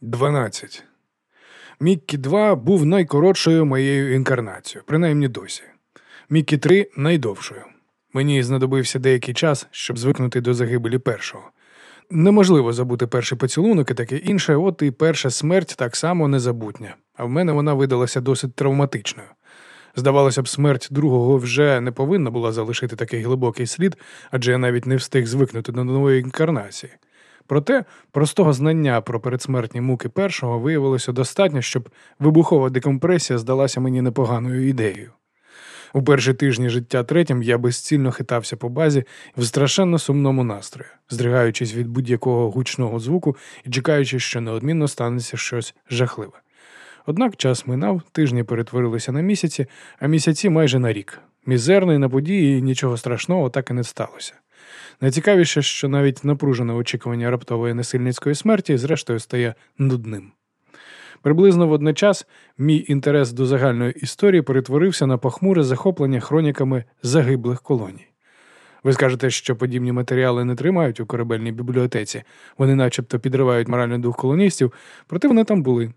12. Міккі 2 був найкоротшою моєю інкарнацією, принаймні досі. Міккі 3 найдовшою. Мені знадобився деякий час, щоб звикнути до загибелі першого. Неможливо забути перший поцілунок і таке інше, от і перша смерть так само незабутня, а в мене вона видалася досить травматичною. Здавалося б, смерть другого вже не повинна була залишити такий глибокий слід, адже я навіть не встиг звикнути до нової інкарнації. Проте простого знання про передсмертні муки першого виявилося достатньо, щоб вибухова декомпресія здалася мені непоганою ідеєю. У перші тижні життя третім я безцільно хитався по базі в страшенно сумному настрої, здригаючись від будь-якого гучного звуку і чекаючи, що неодмінно станеться щось жахливе. Однак час минав, тижні перетворилися на місяці, а місяці майже на рік. Мізерний на події нічого страшного так і не сталося. Найцікавіше, що навіть напружене очікування раптової насильницької смерті, зрештою, стає нудним. Приблизно водночас мій інтерес до загальної історії перетворився на похмуре захоплення хроніками загиблих колоній. Ви скажете, що подібні матеріали не тримають у корабельній бібліотеці, вони начебто підривають моральний дух колоністів, проте вони там були.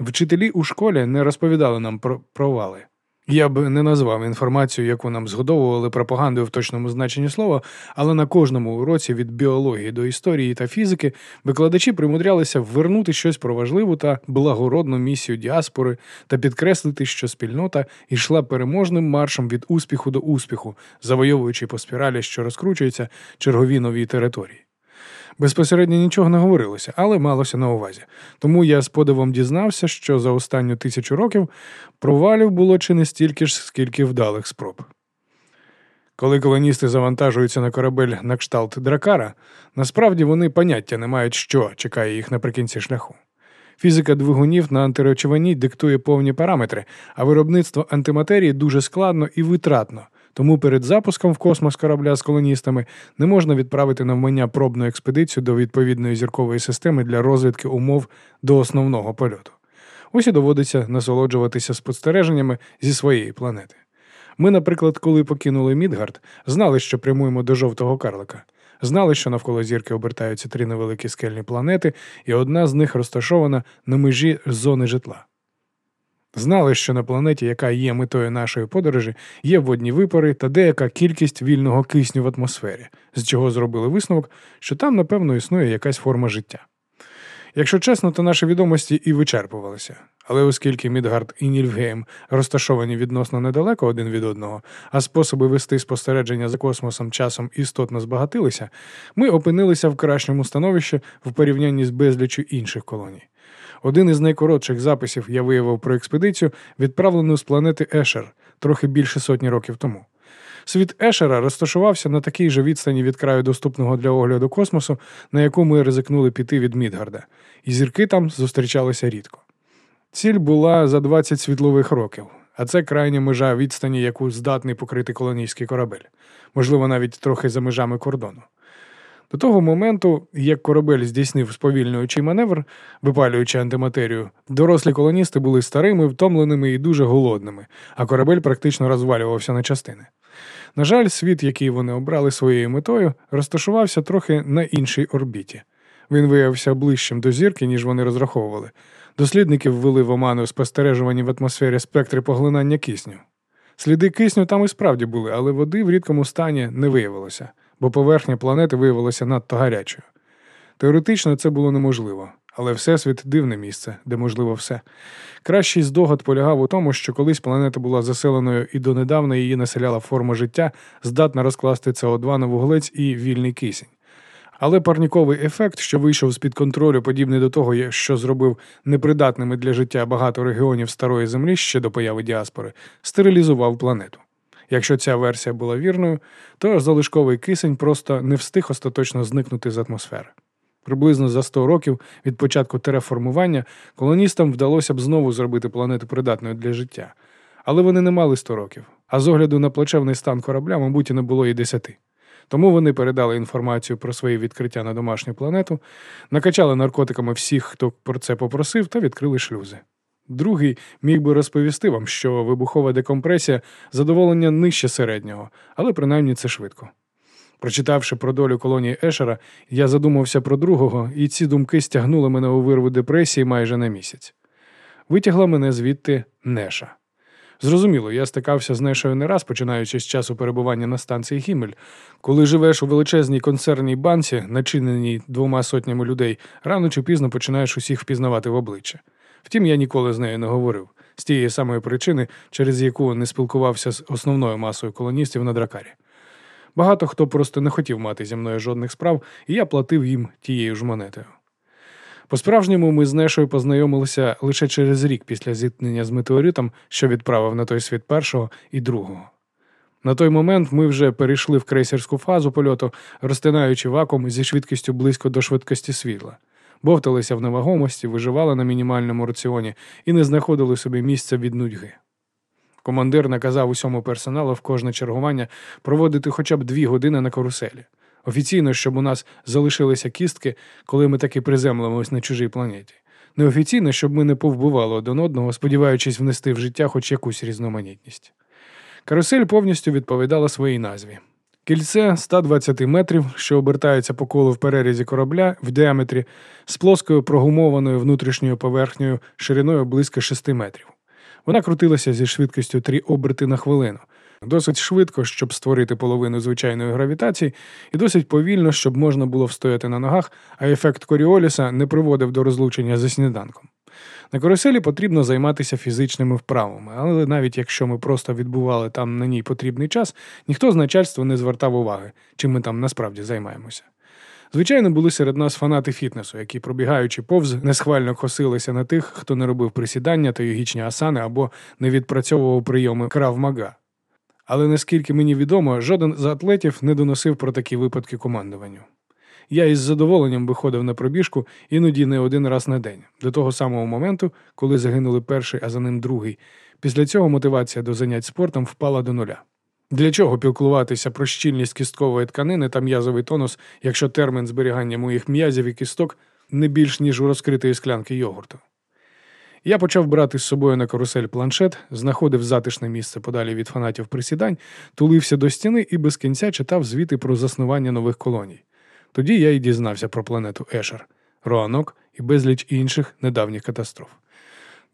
Вчителі у школі не розповідали нам про провали. Я б не назвав інформацію, яку нам згодовували пропагандою в точному значенні слова, але на кожному уроці від біології до історії та фізики викладачі примудрялися ввернути щось про важливу та благородну місію діаспори та підкреслити, що спільнота йшла переможним маршем від успіху до успіху, завойовуючи по спіралі, що розкручується чергові нові території. Безпосередньо нічого не говорилося, але малося на увазі. Тому я з подивом дізнався, що за останню тисячу років провалів було чи не стільки ж, скільки вдалих спроб. Коли колоністи завантажуються на корабель на кшталт дракара, насправді вони поняття не мають, що чекає їх наприкінці шляху. Фізика двигунів на антиречовині диктує повні параметри, а виробництво антиматерії дуже складно і витратно, тому перед запуском в космос корабля з колоністами не можна відправити навмання пробну експедицію до відповідної зіркової системи для розвідки умов до основного польоту. Ось і доводиться насолоджуватися спостереженнями зі своєї планети. Ми, наприклад, коли покинули Мідгард, знали, що прямуємо до жовтого карлика. Знали, що навколо зірки обертаються три невеликі скельні планети, і одна з них розташована на межі зони житла. Знали, що на планеті, яка є метою нашої подорожі, є водні випари та деяка кількість вільного кисню в атмосфері, з чого зробили висновок, що там, напевно, існує якась форма життя. Якщо чесно, то наші відомості і вичерпувалися. Але оскільки Мідгард і Нільфгейм розташовані відносно недалеко один від одного, а способи вести спостереження за космосом часом істотно збагатилися, ми опинилися в кращому становищі в порівнянні з безліччю інших колоній. Один із найкоротших записів я виявив про експедицію, відправлену з планети Ешер трохи більше сотні років тому. Світ Ешера розташувався на такій же відстані від краю доступного для огляду космосу, на яку ми ризикнули піти від Мідгарда, і зірки там зустрічалися рідко. Ціль була за 20 світлових років, а це крайня межа відстані, яку здатний покрити колонійський корабель, можливо, навіть трохи за межами кордону. До того моменту, як корабель здійснив сповільнюючий маневр, випалюючи антиматерію, дорослі колоністи були старими, втомленими і дуже голодними, а корабель практично розвалювався на частини. На жаль, світ, який вони обрали своєю метою, розташувався трохи на іншій орбіті. Він виявився ближчим до зірки, ніж вони розраховували. Дослідники ввели в оману спостережувані в атмосфері спектри поглинання кисню. Сліди кисню там і справді були, але води в рідкому стані не виявилося, бо поверхня планети виявилася надто гарячою. Теоретично це було неможливо, але Всесвіт дивне місце, де можливо все. Кращий здогад полягав у тому, що колись планета була заселеною і донедавна її населяла форма життя, здатна розкласти СО2 на вуглець і вільний кисень. Але парніковий ефект, що вийшов з під контролю, подібний до того, що зробив непридатними для життя багато регіонів старої землі ще до появи діаспори, стерилізував планету. Якщо ця версія була вірною, то залишковий кисень просто не встиг остаточно зникнути з атмосфери. Приблизно за 100 років від початку тереформування колоністам вдалося б знову зробити планету придатною для життя. Але вони не мали 100 років, а з огляду на плачевний стан корабля, мабуть, і не було і 10. Тому вони передали інформацію про свої відкриття на домашню планету, накачали наркотиками всіх, хто про це попросив, та відкрили шлюзи. Другий міг би розповісти вам, що вибухова декомпресія задоволення нижче середнього, але принаймні це швидко. Прочитавши про долю колонії Ешера, я задумався про другого, і ці думки стягнули мене у вирву депресії майже на місяць. Витягла мене звідти Неша. Зрозуміло, я стикався з Нешою не раз, починаючи з часу перебування на станції Гімель. Коли живеш у величезній концерній банці, начиненій двома сотнями людей, рано чи пізно починаєш усіх впізнавати в обличчя. Втім, я ніколи з нею не говорив, з тієї самої причини, через яку не спілкувався з основною масою колоністів на дракарі. Багато хто просто не хотів мати зі мною жодних справ, і я платив їм тією ж монетою. По-справжньому ми з Нешою познайомилися лише через рік після зіткнення з метеоритом, що відправив на той світ першого і другого. На той момент ми вже перейшли в крейсерську фазу польоту, розтинаючи вакуум зі швидкістю близько до швидкості світла, бовталися в невагомості, виживали на мінімальному раціоні і не знаходили собі місця від нудьги. Командир наказав усьому персоналу в кожне чергування проводити хоча б дві години на каруселі. Офіційно, щоб у нас залишилися кістки, коли ми таки приземлимось на чужій планеті. Неофіційно, щоб ми не повбивали один одного, сподіваючись внести в життя хоч якусь різноманітність. Карусель повністю відповідала своїй назві. Кільце 120 метрів, що обертається по колу в перерізі корабля в діаметрі з плоскою прогумованою внутрішньою поверхнею шириною близько 6 метрів. Вона крутилася зі швидкістю 3 оберти на хвилину, досить швидко, щоб створити половину звичайної гравітації, і досить повільно, щоб можна було встояти на ногах, а ефект Коріоліса не приводив до розлучення за сніданком. На каруселі потрібно займатися фізичними вправами, але навіть якщо ми просто відбували там на ній потрібний час, ніхто з начальства не звертав уваги, чим ми там насправді займаємося. Звичайно, були серед нас фанати фітнесу, які, пробігаючи повз, несхвально косилися на тих, хто не робив присідання та йогічні асани або не відпрацьовував прийоми крав-мага. Але наскільки мені відомо, жоден з атлетів не доносив про такі випадки командуванню. Я із задоволенням виходив на пробіжку іноді не один раз на день, до того самого моменту, коли загинули перший, а за ним другий. Після цього мотивація до занять спортом впала до нуля. Для чого пілкуватися про щільність кісткової тканини та м'язовий тонус, якщо термін зберігання моїх м'язів і кісток не більш ніж у розкритої склянки йогурту? Я почав брати з собою на карусель планшет, знаходив затишне місце подалі від фанатів присідань, тулився до стіни і без кінця читав звіти про заснування нових колоній. Тоді я й дізнався про планету Ешер, Роанок і безліч інших недавніх катастроф.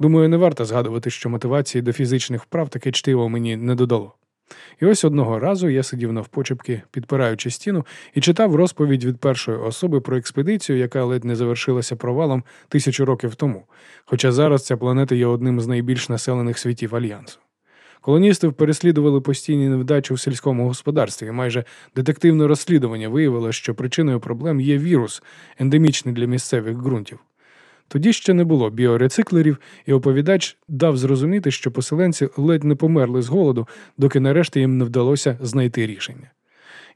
Думаю, не варто згадувати, що мотивації до фізичних вправ таке чтиво мені не додало. І ось одного разу я сидів навпочепки, підпираючи стіну, і читав розповідь від першої особи про експедицію, яка ледь не завершилася провалом тисячу років тому. Хоча зараз ця планета є одним з найбільш населених світів Альянсу. Колоністів переслідували постійні невдачі в сільському господарстві. і Майже детективне розслідування виявило, що причиною проблем є вірус, ендемічний для місцевих ґрунтів. Тоді ще не було біорециклерів, і оповідач дав зрозуміти, що поселенці ледь не померли з голоду, доки нарешті їм не вдалося знайти рішення.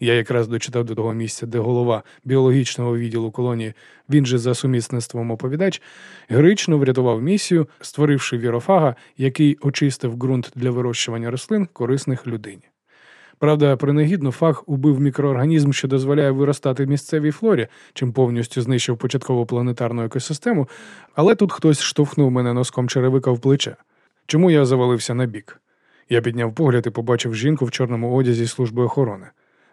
Я якраз дочитав до того місця, де голова біологічного відділу колонії, він же за сумісництвом оповідач, героїчно врятував місію, створивши вірофага, який очистив ґрунт для вирощування рослин, корисних людині. Правда, принагідно фаг убив мікроорганізм, що дозволяє виростати місцевій флорі, чим повністю знищив початкову планетарну екосистему, але тут хтось штовхнув мене носком черевика в плече. Чому я завалився на бік? Я підняв погляд і побачив жінку в чорному одязі служби охорони.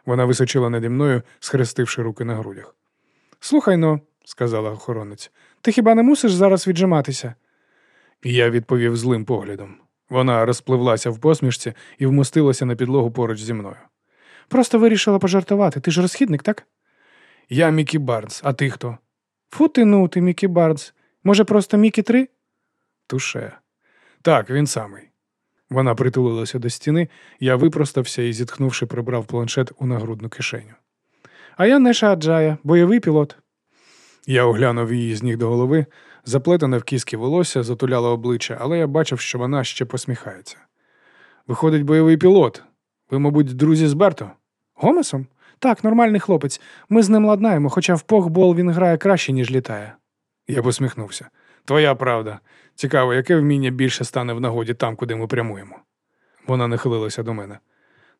Вона височила наді мною, схрестивши руки на грудях. Слухай но, сказала охоронець, ти хіба не мусиш зараз віджиматися? Я відповів злим поглядом. Вона розпливлася в посмішці і вмостилася на підлогу поруч зі мною. Просто вирішила пожартувати. Ти ж розхідник, так? Я Мікі Барнс, а ти хто? Фу ти ну, ти Мікі Барнс. Може, просто Мікі три? Туше. Так, він самий. Вона притулилася до стіни, я випростався і, зітхнувши, прибрав планшет у нагрудну кишеню. А я Неша Аджая, бойовий пілот. Я оглянув її з ніг до голови, заплетене в кіски волосся, затуляло обличчя, але я бачив, що вона ще посміхається. Виходить, бойовий пілот. Ви, мабуть, друзі з Берто? Гомесом? Так, нормальний хлопець. Ми з ним ладнаємо, хоча в похбол він грає краще, ніж літає. Я посміхнувся. Твоя правда. Цікаво, яке вміння більше стане в нагоді там, куди ми прямуємо. Вона нахилилася до мене.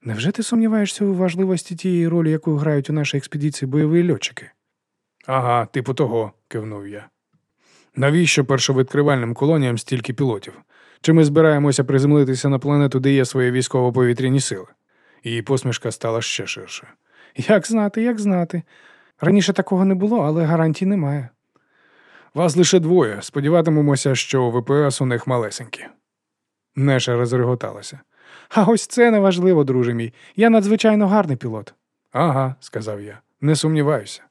Невже ти сумніваєшся у важливості тієї ролі, яку грають у нашій експедиції бойові льотчики? Ага, типу того, кивнув я. Навіщо першовідкривальним колоніям стільки пілотів? Чи ми збираємося приземлитися на планету, де є свої військово-повітряні сили? Її посмішка стала ще ширше. Як знати, як знати. Раніше такого не було, але гарантій немає. Вас лише двоє. Сподіватимемося, що ВПС у них малесенькі. Неша розреготалася. А ось це неважливо, друже мій. Я надзвичайно гарний пілот. Ага, сказав я, не сумніваюся.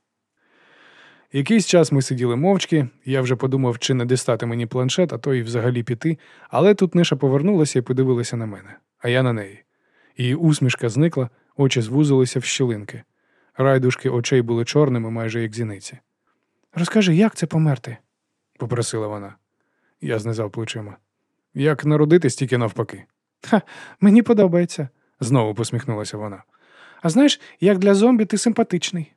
Якийсь час ми сиділи мовчки, я вже подумав, чи не дістати мені планшет, а то й взагалі піти, але тут Неша повернулася і подивилася на мене, а я на неї. Її усмішка зникла, очі звузилися в щілинки. Райдушки очей були чорними, майже як зіниці. Розкажи, як це померти? попросила вона. Я знизав плечима. Як народитись тільки навпаки. Ха, мені подобається, знову посміхнулася вона. А знаєш, як для зомбі ти симпатичний.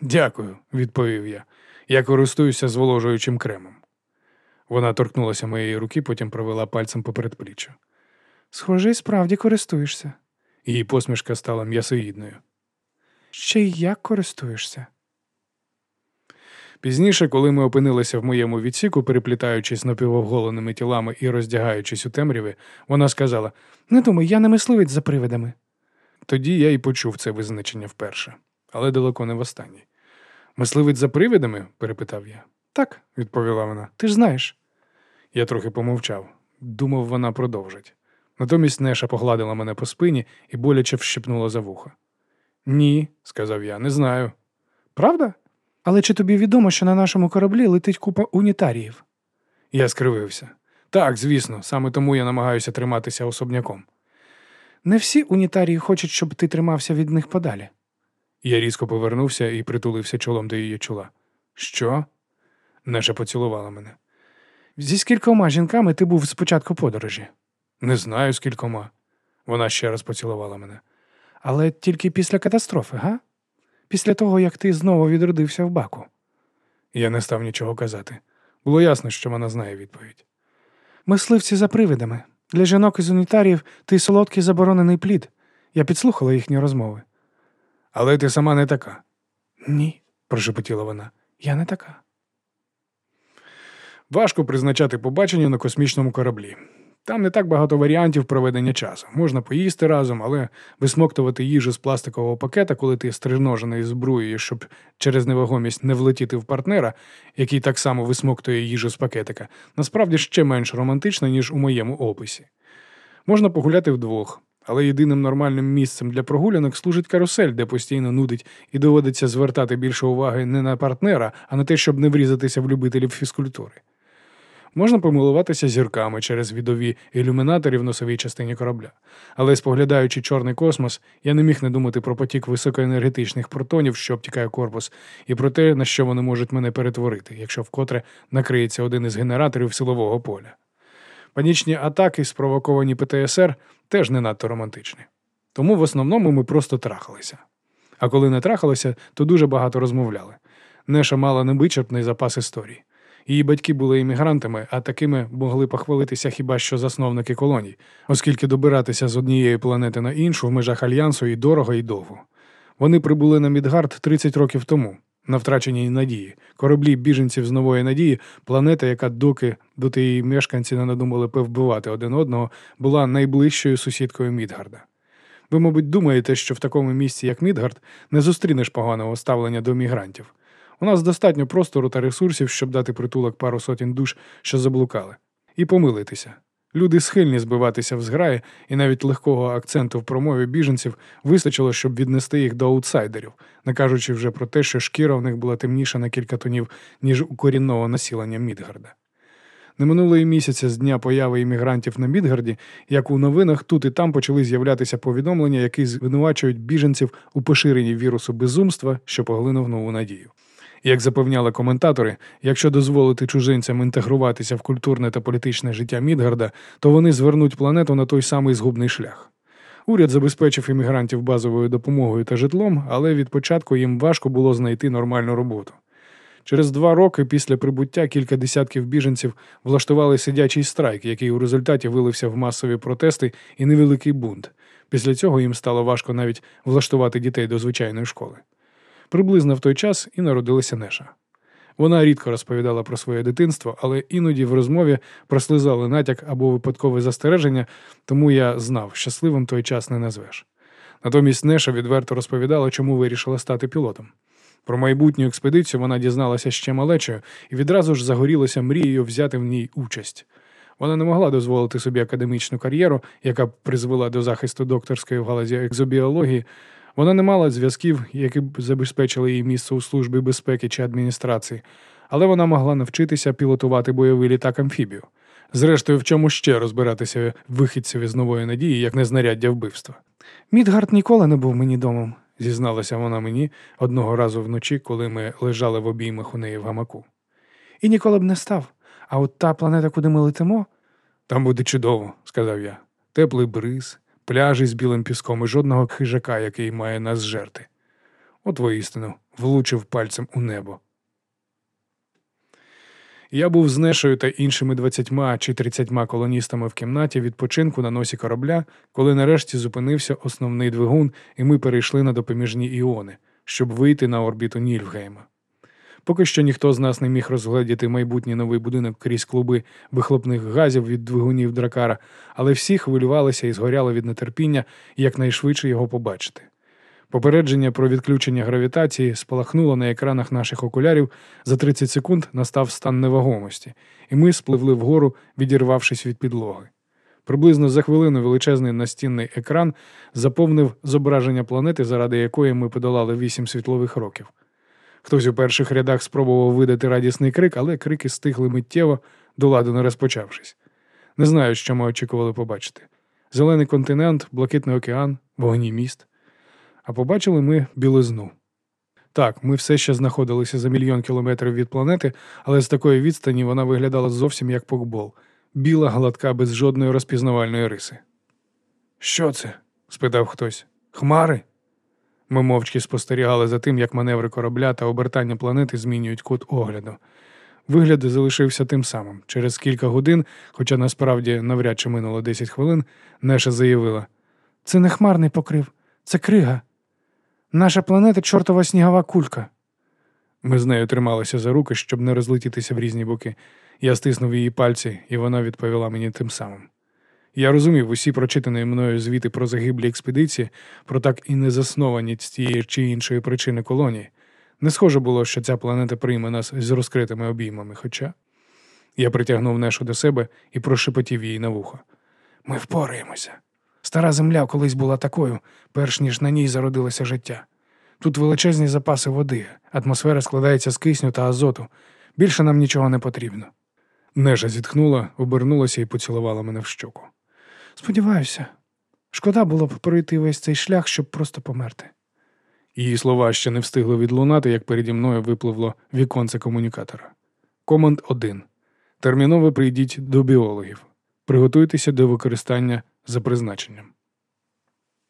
Дякую, відповів я. Я користуюся зволожуючим кремом. Вона торкнулася моєї руки, потім провела пальцем по передпліччю. Схоже, і справді користуєшся. Її посмішка стала м'ясоїдною. Ще й як користуєшся? Пізніше, коли ми опинилися в моєму відсіку, переплітаючись напівоголеними тілами і роздягаючись у темряві, вона сказала: Не думай, я не мисливець за привидами. Тоді я й почув це визначення вперше, але далеко не востаннє. Мисливець за привидами? перепитав я. Так, відповіла вона. Ти ж знаєш. Я трохи помовчав. Думав, вона продовжить. Натомість Неша погладила мене по спині і боляче вщипнула за вухо. Ні, сказав я, не знаю. Правда? Але чи тобі відомо, що на нашому кораблі летить купа унітаріїв? Я скривився. Так, звісно, саме тому я намагаюся триматися особняком. Не всі унітарії хочуть, щоб ти тримався від них подалі. Я різко повернувся і притулився чолом до її чола. Що? Неша поцілувала мене. Зі скількома жінками ти був спочатку подорожі? Не знаю, з кількома. Вона ще раз поцілувала мене. Але тільки після катастрофи, га? Після того, як ти знову відродився в баку. Я не став нічого казати. Було ясно, що вона знає відповідь. Мисливці за привидами. Для жінок із унітаріїв ти солодкий заборонений плід. Я підслухала їхні розмови. Але ти сама не така. Ні, прошепотіла вона. Я не така. Важко призначати побачення на космічному кораблі. Там не так багато варіантів проведення часу. Можна поїсти разом, але висмоктувати їжу з пластикового пакета, коли ти стрижножений зброєю, щоб через невагомість не влетіти в партнера, який так само висмоктує їжу з пакетика, насправді ще менш романтично, ніж у моєму описі. Можна погуляти вдвох, але єдиним нормальним місцем для прогулянок служить карусель, де постійно нудить і доводиться звертати більше уваги не на партнера, а на те, щоб не врізатися в любителів фізкультури. Можна помилуватися зірками через відові ілюмінатори в носовій частині корабля. Але споглядаючи чорний космос, я не міг не думати про потік високоенергетичних протонів, що обтікає корпус, і про те, на що вони можуть мене перетворити, якщо вкотре накриється один із генераторів силового поля. Панічні атаки, спровоковані ПТСР, теж не надто романтичні. Тому в основному ми просто трахалися. А коли не трахалися, то дуже багато розмовляли. Неша мала невичерпний запас історій. Її батьки були іммігрантами, а такими могли похвалитися хіба що засновники колоній, оскільки добиратися з однієї планети на іншу в межах альянсу і дорого і довго. Вони прибули на Мідгард 30 років тому, на втраченій надії, кораблі біженців з нової надії, планета, яка доки доти її мешканці не надумали повбивати один одного, була найближчою сусідкою Мідгарда. Ви, мабуть, думаєте, що в такому місці, як Мідгард, не зустрінеш поганого ставлення до мігрантів. У нас достатньо простору та ресурсів, щоб дати притулок пару сотень душ, що заблукали, і помилитися. Люди схильні збиватися в зграї, і навіть легкого акценту в промові біженців вистачило, щоб віднести їх до аутсайдерів, не кажучи вже про те, що шкіра в них була темніша на кілька тонів, ніж у корінного населення Мідгарда. Не минулої місяця з дня появи іммігрантів на Мідгарді, як у новинах тут і там почали з'являтися повідомлення, які звинувачують біженців у поширенні вірусу безумства, що поглинув нову надію. Як запевняли коментатори, якщо дозволити чужинцям інтегруватися в культурне та політичне життя Мідгарда, то вони звернуть планету на той самий згубний шлях. Уряд забезпечив іммігрантів базовою допомогою та житлом, але від початку їм важко було знайти нормальну роботу. Через два роки після прибуття кілька десятків біженців влаштували сидячий страйк, який у результаті вилився в масові протести і невеликий бунт. Після цього їм стало важко навіть влаштувати дітей до звичайної школи. Приблизно в той час і народилася Неша. Вона рідко розповідала про своє дитинство, але іноді в розмові прослизали натяк або випадкове застереження, тому я знав, щасливим той час не назвеш. Натомість Неша відверто розповідала, чому вирішила стати пілотом. Про майбутню експедицію вона дізналася ще малечою і відразу ж загорілася мрією взяти в ній участь. Вона не могла дозволити собі академічну кар'єру, яка б призвела до захисту докторської в галузі екзобіології. Вона не мала зв'язків, які б забезпечили їй місце у службі безпеки чи адміністрації, але вона могла навчитися пілотувати бойовий літак амфібію. Зрештою, в чому ще розбиратися вихідцеві з нової надії, як не знаряддя вбивства. Мідгард ніколи не був мені домом, зізналася вона мені одного разу вночі, коли ми лежали в обіймах у неї в гамаку. І ніколи б не став. А от та планета, куди ми летимо, там буде чудово, сказав я. Теплий бриз, пляжі з білим піском і жодного хижака, який має нас жерти. От воістину влучив пальцем у небо. Я був з Нешою та іншими двадцятьма чи тридцятьма колоністами в кімнаті відпочинку на носі корабля, коли нарешті зупинився основний двигун, і ми перейшли на допоміжні іони, щоб вийти на орбіту Нільфгейма. Поки що ніхто з нас не міг розгледіти майбутній новий будинок крізь клуби вихлопних газів від двигунів дракара, але всі хвилювалися і згоряли від нетерпіння якнайшвидше його побачити. Попередження про відключення гравітації спалахнуло на екранах наших окулярів. За 30 секунд настав стан невагомості, і ми спливли вгору, відірвавшись від підлоги. Приблизно за хвилину величезний настінний екран заповнив зображення планети, заради якої ми подолали 8 світлових років. Хтось у перших рядах спробував видати радісний крик, але крики стихли миттєво, до ладу не розпочавшись. Не знаю, що ми очікували побачити: зелений континент, блакитний океан, вогні міст. А побачили ми білизну. Так, ми все ще знаходилися за мільйон кілометрів від планети, але з такої відстані вона виглядала зовсім як покбол, біла, гладка, без жодної розпізнавальної риси. Що це? спитав хтось. Хмари? Ми мовчки спостерігали за тим, як маневри корабля та обертання планети змінюють кут огляду. Вигляд залишився тим самим. Через кілька годин, хоча насправді навряд чи минуло 10 хвилин, Неша заявила: Це не хмарний покрив, це крига. Наша планета чортова снігова кулька. Ми з нею трималися за руки, щоб не розлетітися в різні боки. Я стиснув її пальці, і вона відповіла мені тим самим. Я розумів усі прочитані мною звіти про загиблі експедиції, про так і незаснованість з тієї чи іншої причини колонії. Не схоже було, що ця планета прийме нас з розкритими обіймами, хоча я притягнув Нешу до себе і прошепотів їй на вухо. Ми впораємося. Стара земля колись була такою, перш ніж на ній зародилося життя. Тут величезні запаси води, атмосфера складається з кисню та азоту. Більше нам нічого не потрібно. Нежа зітхнула, обернулася і поцілувала мене в щоку. Сподіваюся, шкода було б пройти весь цей шлях, щоб просто померти. Її слова ще не встигли відлунати, як переді мною випливло віконце комунікатора. Команд 1. Терміново прийдіть до біологів. Приготуйтеся до використання за призначенням.